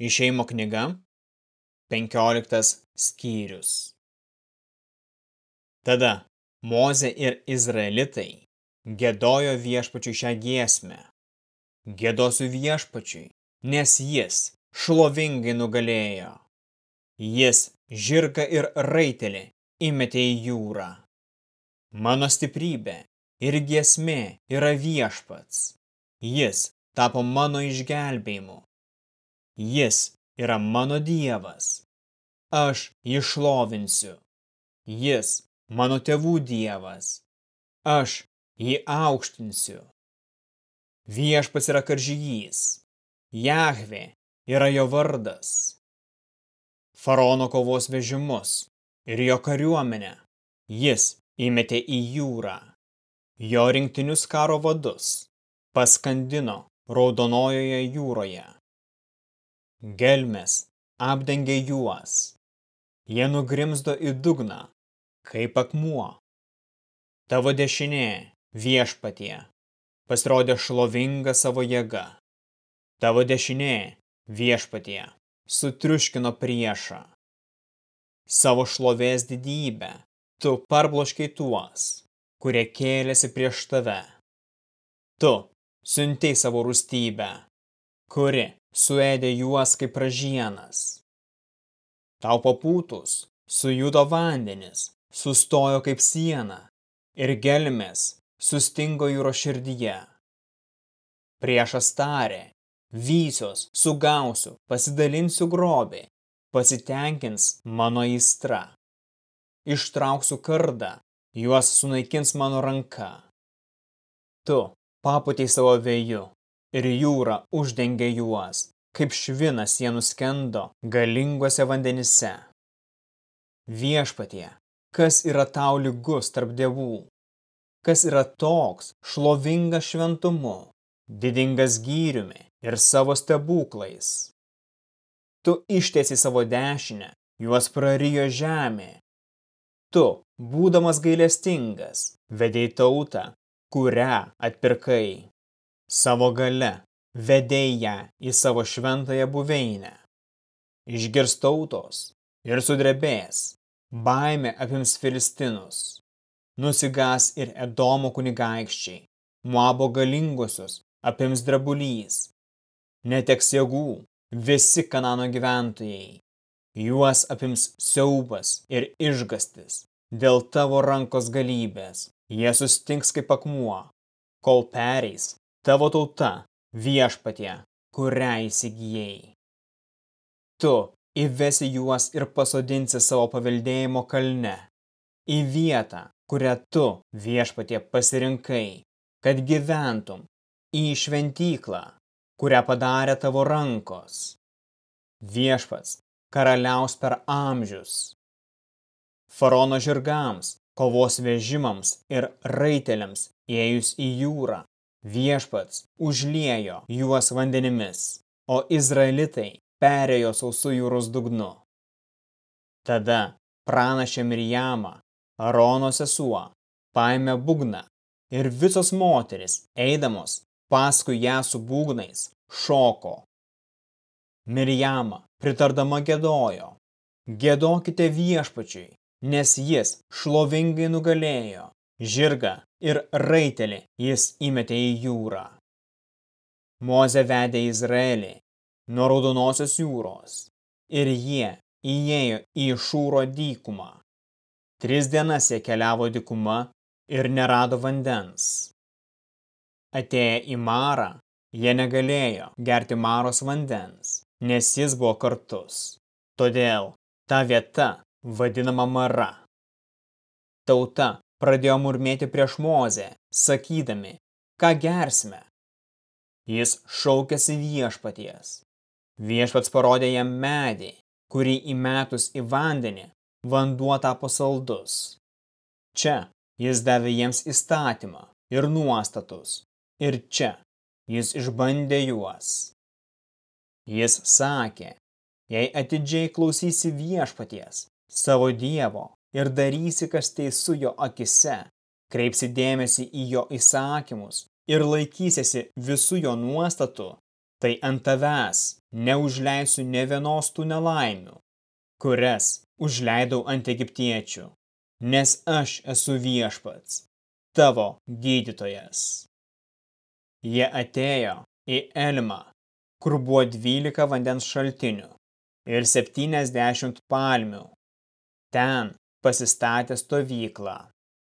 Išeimo knyga, 15 skyrius. Tada Mozė ir Izraelitai gėdojo viešpačiui šią giesmę. Gėdosiu viešpačiui, nes jis šlovingai nugalėjo. Jis žirgą ir raitelį įmetė į jūrą. Mano stiprybė ir giesmė yra viešpats. Jis tapo mano išgelbėjimu. Jis yra mano dievas. Aš jį šlovinsiu. Jis mano tėvų dievas. Aš jį aukštinsiu. Viešpats yra karžygys. Jahvė yra jo vardas. Farono kovos vežimus ir jo kariuomenę jis įmetė į jūrą. Jo rinktinius karo vadus paskandino raudonojoje jūroje. Gelmes apdengė juos. Jie nugrimzdo į dugną, kaip akmuo. Tavo dešinė, viešpatie, pasirodė šlovinga savo jėga. Tavo dešinė, viešpatie, sutriuškino priešą. Savo šlovės didybę tu parbloškiai tuos, kurie kėlėsi prieš tave. Tu siuntei savo rūstybę, kuri suėdė juos kaip pražienas. Tau papūtus sujudo vandenis, sustojo kaip siena ir gelmės sustingo jūro širdyje. Priešas tarė, vysios, sugausiu, pasidalinsiu grobį, pasitenkins mano įstra. Ištrauksiu kardą, juos sunaikins mano ranka. Tu paputei savo vėju ir jūra uždengė juos, kaip švinas jie nuskendo galinguose vandenyse. Viešpatie, kas yra tau lygus tarp dievų? Kas yra toks šlovingas šventumu, didingas gyriumi ir savo stebuklais? Tu ištiesi savo dešinę, juos prarijo žemė. Tu, būdamas gailestingas, vedėjai tautą, kurią atpirkai. Savo gale vedei ją į savo šventąją buveinę. Išgirs tautos ir sudrebės, baimė apims filistinus. Nusigas ir Edomo kunigaikščiai, Moabo galingusius apims drebulys. Neteks jėgų visi Kanano gyventojai. Juos apims siaubas ir išgastis dėl tavo rankos galybės. Jie sustinks kaip akmuo, kol pereis tavo tauta viešpatie, kurią įsigijai. Tu įvesi juos ir pasodinsi savo paveldėjimo kalne, į vietą, kurią tu viešpatie pasirinkai, kad gyventum į šventyklą, kurią padarė tavo rankos. Viešpats karaliaus per amžius. Farono žirgams, kovos vežimams ir raiteliams įėjus į jūrą, Viešpats užliejo juos vandenimis, o izraelitai perėjo sausų jūros dugnu. Tada pranašė Mirjama, Arono sesuo, paėmė bugną ir visos moteris, eidamos paskui ją su būgnais, šoko. Mirjama pritardama gėdojo, gėdokite viešpačiui, nes jis šlovingai nugalėjo, žirgą ir raitelį jis įmetė į jūrą. Moze vedė Izraelį nuo raudonosios jūros ir jie įėjo į šūro dykumą. Tris dienas jie keliavo dykuma ir nerado vandens. Atėję į Marą, jie negalėjo gerti Maros vandens, nes jis buvo kartus. Todėl ta vieta vadinama Mara. Tauta pradėjo murmėti prieš Mozę, sakydami, ką gersime. Jis šaukėsi viešpaties. Viešpats parodė jam medį, kurį įmetus į vandenį, vanduo tapo saldus. Čia jis davė jiems įstatymą ir nuostatus, ir čia jis išbandė juos. Jis sakė, jei atidžiai klausysi viešpaties, savo dievo ir darysi, kas teisų jo akise, kreipsi dėmesį į jo įsakymus ir laikysiesi visų jo nuostatų, tai ant tavęs neužleisiu ne vienos tų nelaimių, kurias užleidau ant egiptiečių, nes aš esu viešpats, tavo gydytojas. Jie atėjo į Elmą, kur buvo dvylika vandens šaltinių ir septyniasdešimt palmių. Ten pasistatė stovyklą.